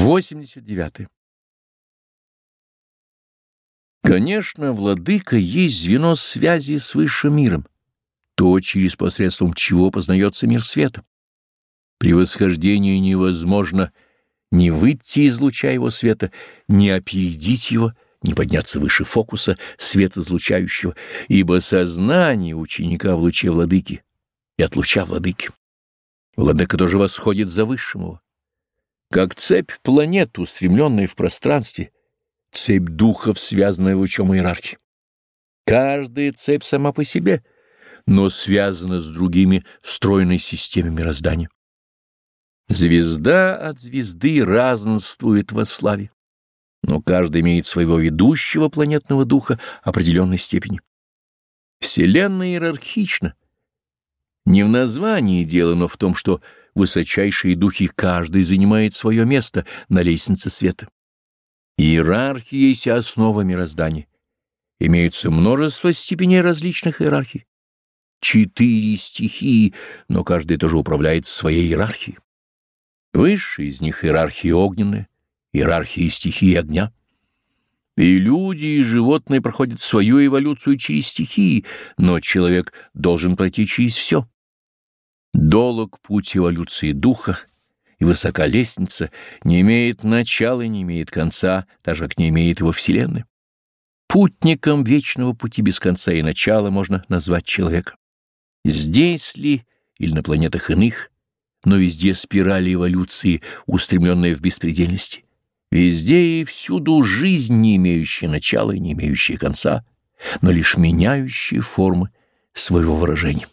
89. Конечно, владыка есть звено связи с высшим миром, то, через посредством чего познается мир света. При восхождении невозможно не выйти из луча его света, не опередить его, не подняться выше фокуса света излучающего, ибо сознание ученика в луче владыки и от луча владыки. Владыка тоже восходит за высшим его. Как цепь планет, устремленная в пространстве, цепь духов, связанная лучом иерархии. Каждая цепь сама по себе, но связана с другими встроенной системой мироздания. Звезда от звезды разнствует во славе, но каждый имеет своего ведущего планетного духа определенной степени. Вселенная иерархична. Не в названии дело, но в том, что высочайшие духи каждый занимает свое место на лестнице света. Иерархия есть основа мироздания. Имеются множество степеней различных иерархий. Четыре стихии, но каждый тоже управляет своей иерархией. Высшая из них иерархия огненная, иерархия стихии огня. И люди, и животные проходят свою эволюцию через стихии, но человек должен пройти через все. Долог путь эволюции духа, и высока лестница не имеет начала и не имеет конца, так же, как не имеет его Вселенная. Путником вечного пути без конца и начала можно назвать человека. Здесь ли или на планетах иных, но везде спирали эволюции, устремленные в беспредельности. Везде и всюду жизнь, не имеющая начала и не имеющая конца, но лишь меняющая формы своего выражения.